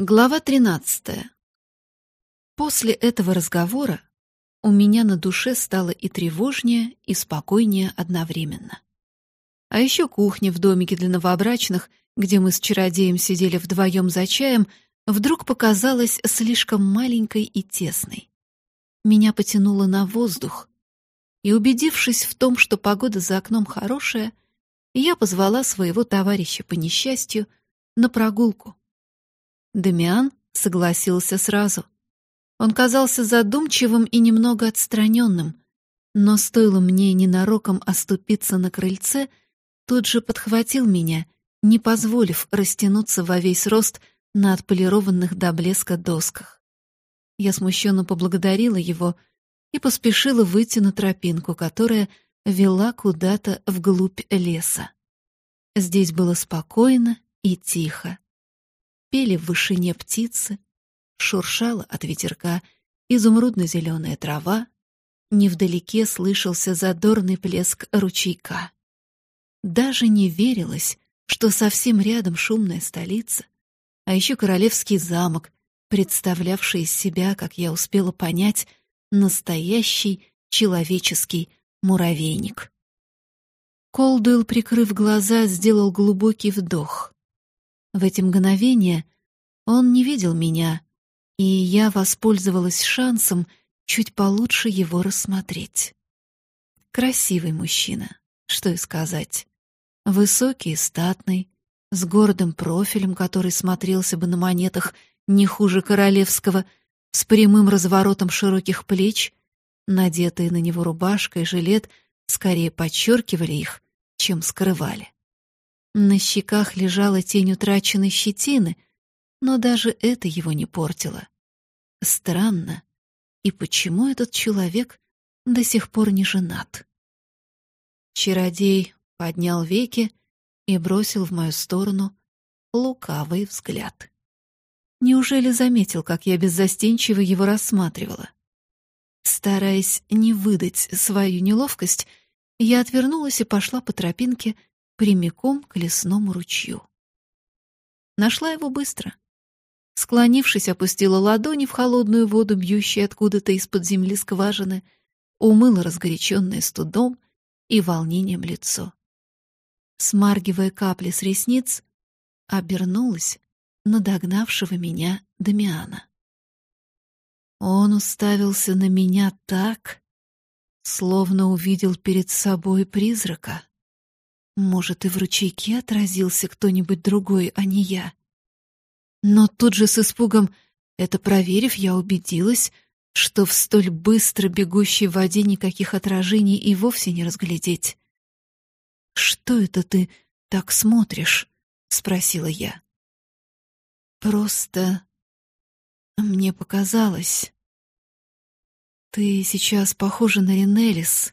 Глава 13. После этого разговора у меня на душе стало и тревожнее, и спокойнее одновременно. А еще кухня в домике для новобрачных, где мы с чародеем сидели вдвоем за чаем, вдруг показалась слишком маленькой и тесной. Меня потянуло на воздух, и, убедившись в том, что погода за окном хорошая, я позвала своего товарища по несчастью на прогулку. Дамиан согласился сразу. Он казался задумчивым и немного отстраненным, но стоило мне ненароком оступиться на крыльце, тут же подхватил меня, не позволив растянуться во весь рост на отполированных до блеска досках. Я смущенно поблагодарила его и поспешила выйти на тропинку, которая вела куда-то вглубь леса. Здесь было спокойно и тихо пели в вышине птицы, шуршала от ветерка изумрудно-зеленая трава, невдалеке слышался задорный плеск ручейка. Даже не верилось, что совсем рядом шумная столица, а еще королевский замок, представлявший из себя, как я успела понять, настоящий человеческий муравейник. Колдуэлл, прикрыв глаза, сделал глубокий вдох. В эти мгновения он не видел меня, и я воспользовалась шансом чуть получше его рассмотреть. Красивый мужчина, что и сказать. Высокий и статный, с гордым профилем, который смотрелся бы на монетах не хуже королевского, с прямым разворотом широких плеч, надетые на него рубашка и жилет скорее подчеркивали их, чем скрывали. На щеках лежала тень утраченной щетины, но даже это его не портило. Странно. И почему этот человек до сих пор не женат? Чародей поднял веки и бросил в мою сторону лукавый взгляд. Неужели заметил, как я беззастенчиво его рассматривала? Стараясь не выдать свою неловкость, я отвернулась и пошла по тропинке, прямиком к лесному ручью. Нашла его быстро. Склонившись, опустила ладони в холодную воду, бьющую откуда-то из-под земли скважины, умыла разгоряченное студом и волнением лицо. Смаргивая капли с ресниц, обернулась на догнавшего меня Дамиана. Он уставился на меня так, словно увидел перед собой призрака. Может, и в ручейке отразился кто-нибудь другой, а не я. Но тут же с испугом, это проверив, я убедилась, что в столь быстро бегущей воде никаких отражений и вовсе не разглядеть. «Что это ты так смотришь?» — спросила я. «Просто мне показалось. Ты сейчас похожа на Ринелис,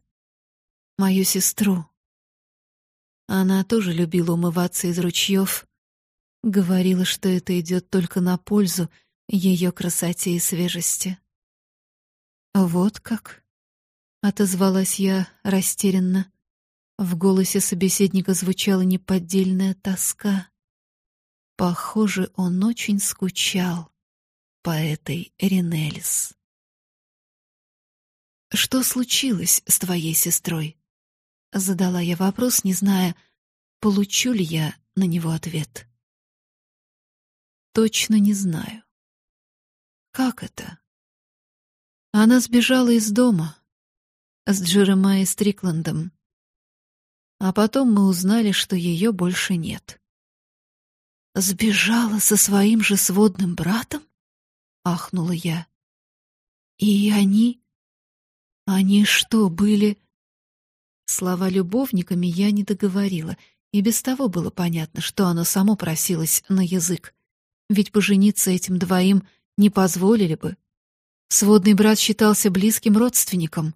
мою сестру». Она тоже любила умываться из ручьев. Говорила, что это идет только на пользу ее красоте и свежести. «Вот как?» — отозвалась я растерянно. В голосе собеседника звучала неподдельная тоска. Похоже, он очень скучал по этой Ринелис. «Что случилось с твоей сестрой?» Задала я вопрос, не зная, получу ли я на него ответ. Точно не знаю. Как это? Она сбежала из дома с Джеремайей Стрикландом. А потом мы узнали, что ее больше нет. Сбежала со своим же сводным братом? Ахнула я. И они... Они что, были Слова любовниками я не договорила, и без того было понятно, что оно само просилось на язык. Ведь пожениться этим двоим не позволили бы. Сводный брат считался близким родственником.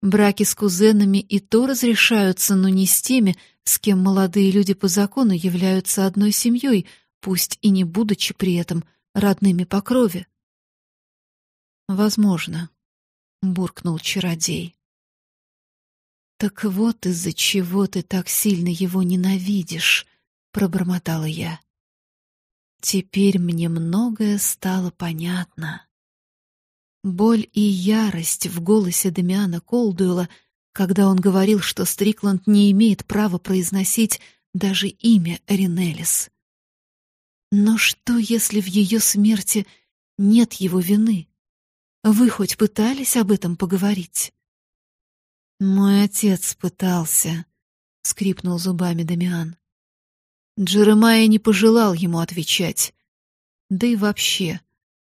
Браки с кузенами и то разрешаются, но не с теми, с кем молодые люди по закону являются одной семьей, пусть и не будучи при этом родными по крови. «Возможно», — буркнул чародей. «Так вот из-за чего ты так сильно его ненавидишь», — пробормотала я. Теперь мне многое стало понятно. Боль и ярость в голосе Демиана Колдуэла, когда он говорил, что Стрикланд не имеет права произносить даже имя Ринелис. Но что, если в ее смерти нет его вины? Вы хоть пытались об этом поговорить? Мой отец пытался, скрипнул зубами Дамиан. Джеремайя не пожелал ему отвечать. Да и вообще,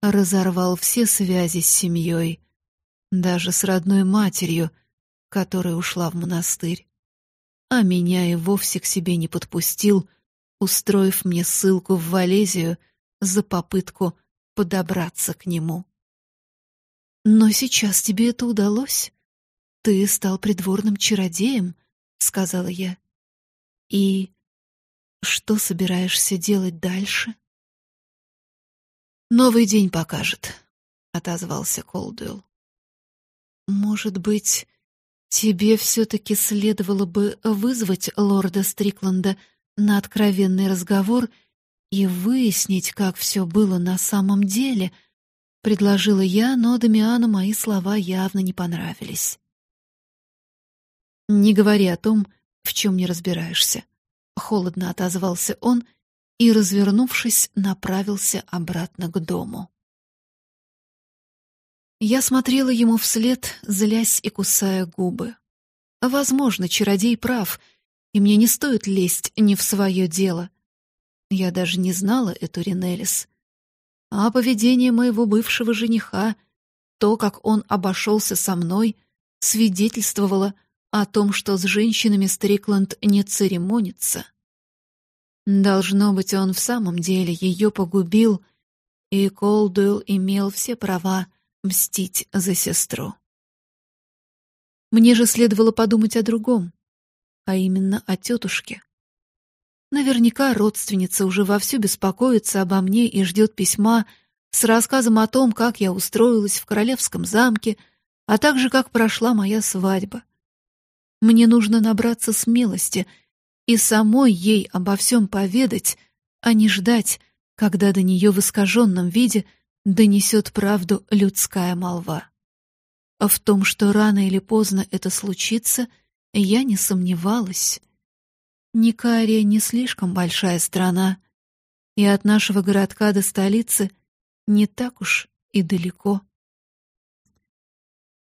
разорвал все связи с семьей, даже с родной матерью, которая ушла в монастырь. А меня и вовсе к себе не подпустил, устроив мне ссылку в Валезию за попытку подобраться к нему. Но сейчас тебе это удалось. Ты стал придворным чародеем, сказала я. И что собираешься делать дальше? Новый день покажет, отозвался Колдуэлл. Может быть, тебе все таки следовало бы вызвать лорда Стрикланда на откровенный разговор и выяснить, как все было на самом деле, предложила я, но Дамиану мои слова явно не понравились. Не говори о том, в чем не разбираешься, холодно отозвался он и, развернувшись, направился обратно к дому. Я смотрела ему вслед, злясь и кусая губы. Возможно, чародей прав, и мне не стоит лезть не в свое дело. Я даже не знала эту Ринелис. А поведение моего бывшего жениха, то, как он обошелся со мной, свидетельствовало о том, что с женщинами Стрикланд не церемонится. Должно быть, он в самом деле ее погубил, и Колдуэлл имел все права мстить за сестру. Мне же следовало подумать о другом, а именно о тетушке. Наверняка родственница уже вовсю беспокоится обо мне и ждет письма с рассказом о том, как я устроилась в королевском замке, а также как прошла моя свадьба. Мне нужно набраться смелости — и самой ей обо всем поведать, а не ждать, когда до нее в искаженном виде донесет правду людская молва. В том, что рано или поздно это случится, я не сомневалась. Никария не слишком большая страна, и от нашего городка до столицы не так уж и далеко.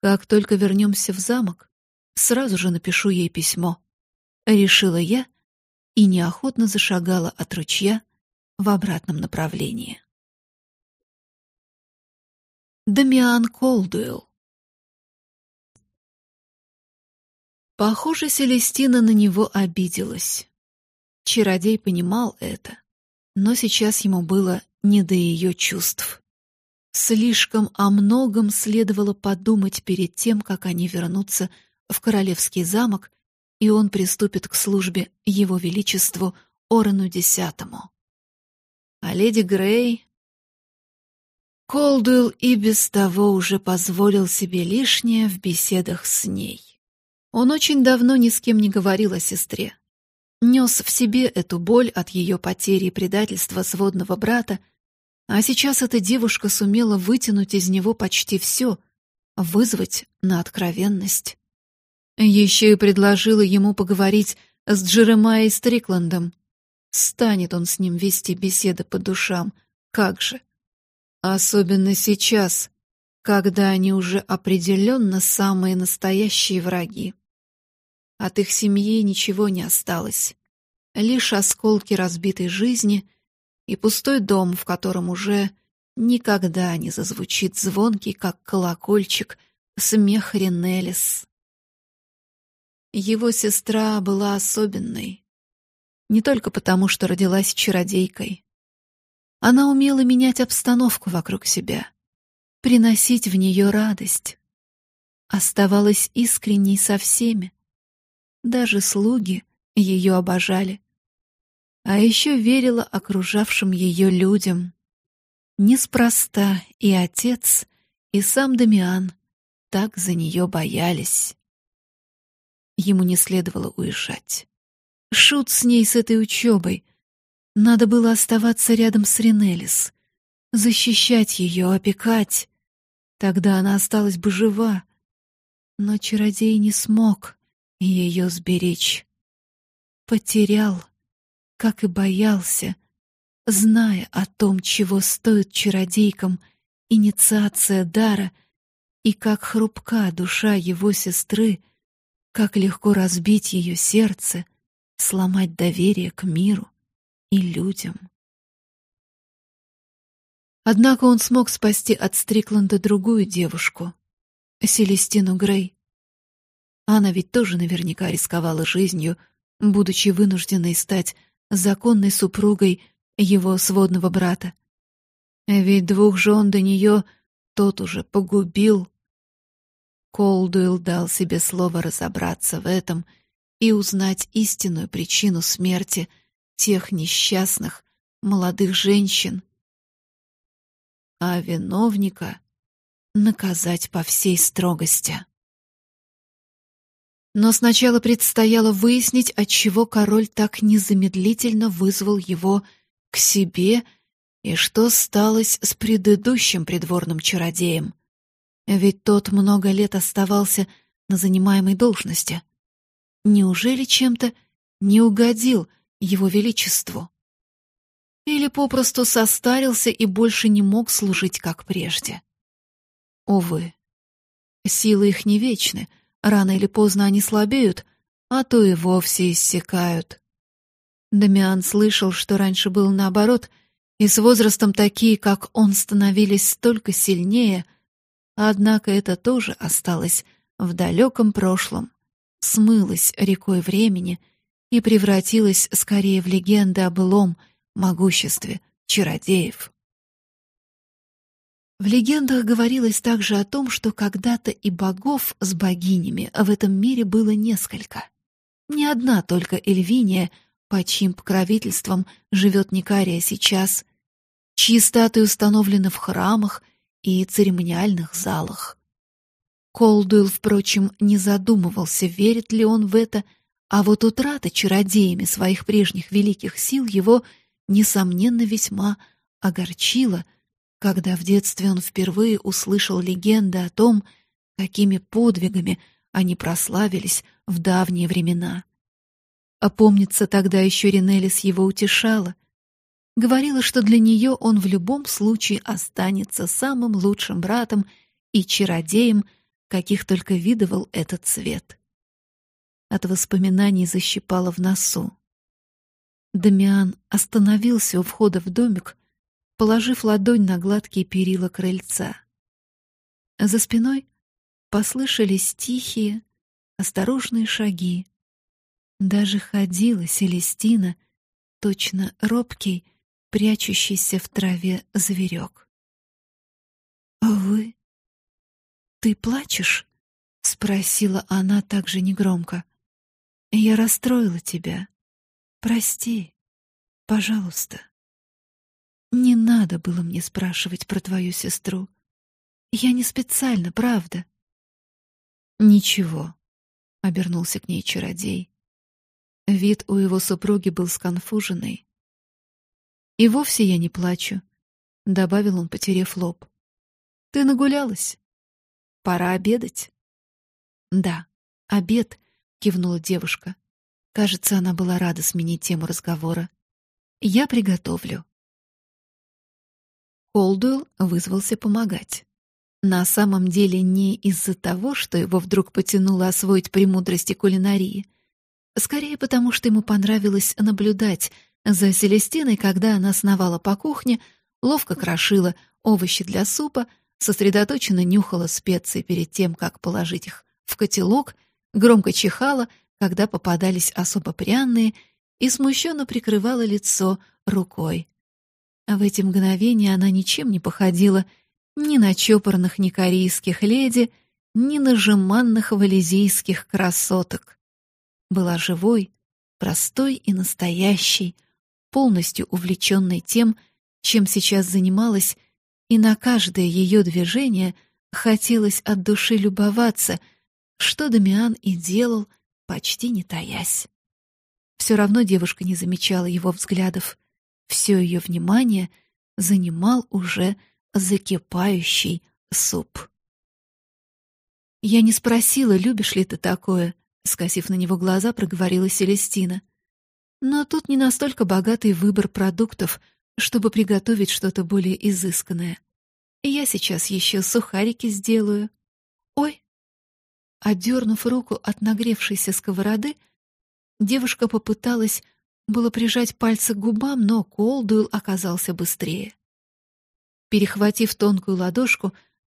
Как только вернемся в замок, сразу же напишу ей письмо решила я и неохотно зашагала от ручья в обратном направлении. Дамиан Колдуэлл Похоже, Селестина на него обиделась. Чародей понимал это, но сейчас ему было не до ее чувств. Слишком о многом следовало подумать перед тем, как они вернутся в королевский замок и он приступит к службе его величеству Орану Десятому. А леди Грей... Колдуэлл и без того уже позволил себе лишнее в беседах с ней. Он очень давно ни с кем не говорил о сестре. Нес в себе эту боль от ее потери и предательства сводного брата, а сейчас эта девушка сумела вытянуть из него почти все, вызвать на откровенность. Еще и предложила ему поговорить с Джеремайей Стрикландом. Станет он с ним вести беседы по душам, как же. Особенно сейчас, когда они уже определенно самые настоящие враги. От их семьи ничего не осталось. Лишь осколки разбитой жизни и пустой дом, в котором уже никогда не зазвучит звонкий, как колокольчик, смех Ренелис. Его сестра была особенной. Не только потому, что родилась чародейкой. Она умела менять обстановку вокруг себя, приносить в нее радость. Оставалась искренней со всеми. Даже слуги ее обожали. А еще верила окружавшим ее людям. Неспроста и отец, и сам Дамиан так за нее боялись. Ему не следовало уезжать. Шут с ней, с этой учебой. Надо было оставаться рядом с Ринелис, защищать ее, опекать. Тогда она осталась бы жива. Но чародей не смог ее сберечь. Потерял, как и боялся, зная о том, чего стоит чародейкам инициация дара и как хрупка душа его сестры, как легко разбить ее сердце, сломать доверие к миру и людям. Однако он смог спасти от Стрикланда другую девушку, Селестину Грей. Она ведь тоже наверняка рисковала жизнью, будучи вынужденной стать законной супругой его сводного брата. Ведь двух жен до нее тот уже погубил. Колдуэлл дал себе слово разобраться в этом и узнать истинную причину смерти тех несчастных молодых женщин, а виновника наказать по всей строгости. Но сначала предстояло выяснить, отчего король так незамедлительно вызвал его к себе и что сталось с предыдущим придворным чародеем. Ведь тот много лет оставался на занимаемой должности. Неужели чем-то не угодил его величеству? Или попросту состарился и больше не мог служить, как прежде? Увы, силы их не вечны, рано или поздно они слабеют, а то и вовсе иссякают. Дамиан слышал, что раньше было наоборот, и с возрастом такие, как он, становились столько сильнее, однако это тоже осталось в далеком прошлом, смылось рекой времени и превратилось скорее в легенды о былом могуществе чародеев. В легендах говорилось также о том, что когда-то и богов с богинями в этом мире было несколько. Не одна только Эльвиния, по чьим покровительством живет Никария сейчас, чьи статуи установлены в храмах и церемониальных залах. Колдуэлл, впрочем, не задумывался, верит ли он в это, а вот утрата чародеями своих прежних великих сил его, несомненно, весьма огорчила — когда в детстве он впервые услышал легенды о том, какими подвигами они прославились в давние времена. А помнится, тогда еще Ринелис его утешала. Говорила, что для нее он в любом случае останется самым лучшим братом и чародеем, каких только видывал этот свет. От воспоминаний защипало в носу. Дамиан остановился у входа в домик, положив ладонь на гладкие перила крыльца. За спиной послышались тихие, осторожные шаги. Даже ходила Селестина, точно робкий, прячущийся в траве зверек. «А вы? Ты плачешь?» — спросила она также негромко. «Я расстроила тебя. Прости, пожалуйста». Не надо было мне спрашивать про твою сестру. Я не специально, правда. Ничего, обернулся к ней чародей. Вид у его супруги был сконфуженный. И вовсе я не плачу, добавил он, потерев лоб. Ты нагулялась. Пора обедать. Да, обед, кивнула девушка. Кажется, она была рада сменить тему разговора. Я приготовлю. Колдуэлл вызвался помогать. На самом деле не из-за того, что его вдруг потянуло освоить премудрости кулинарии. Скорее потому, что ему понравилось наблюдать за Селестиной, когда она сновала по кухне, ловко крошила овощи для супа, сосредоточенно нюхала специи перед тем, как положить их в котелок, громко чихала, когда попадались особо пряные, и смущенно прикрывала лицо рукой. А в эти мгновения она ничем не походила ни на чопорных никорийских леди, ни на жеманных валезийских красоток. Была живой, простой и настоящей, полностью увлеченной тем, чем сейчас занималась, и на каждое ее движение хотелось от души любоваться, что Дамиан и делал, почти не таясь. Все равно девушка не замечала его взглядов — Все ее внимание занимал уже закипающий суп. «Я не спросила, любишь ли ты такое?» — скосив на него глаза, проговорила Селестина. «Но тут не настолько богатый выбор продуктов, чтобы приготовить что-то более изысканное. Я сейчас еще сухарики сделаю. Ой!» Отдернув руку от нагревшейся сковороды, девушка попыталась было прижать пальцы к губам, но Колдуэлл оказался быстрее. Перехватив тонкую ладошку,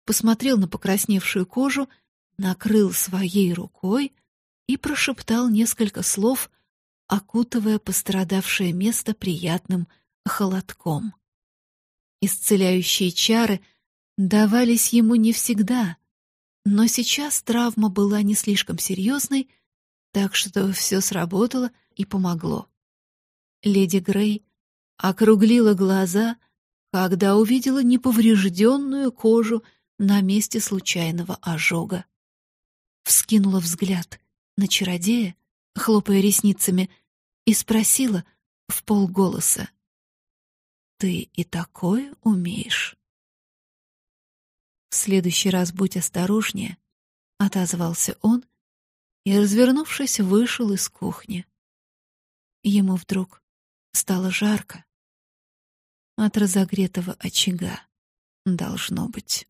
посмотрел на покрасневшую кожу, накрыл своей рукой и прошептал несколько слов, окутывая пострадавшее место приятным холодком. Исцеляющие чары давались ему не всегда, но сейчас травма была не слишком серьезной, так что все сработало и помогло. Леди Грей округлила глаза, когда увидела неповрежденную кожу на месте случайного ожога. Вскинула взгляд на чародея, хлопая ресницами, и спросила в полголоса. «Ты и такое умеешь?» «В следующий раз будь осторожнее», — отозвался он и, развернувшись, вышел из кухни. Ему вдруг Стало жарко. От разогретого очага, должно быть.